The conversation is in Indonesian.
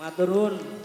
Maturun.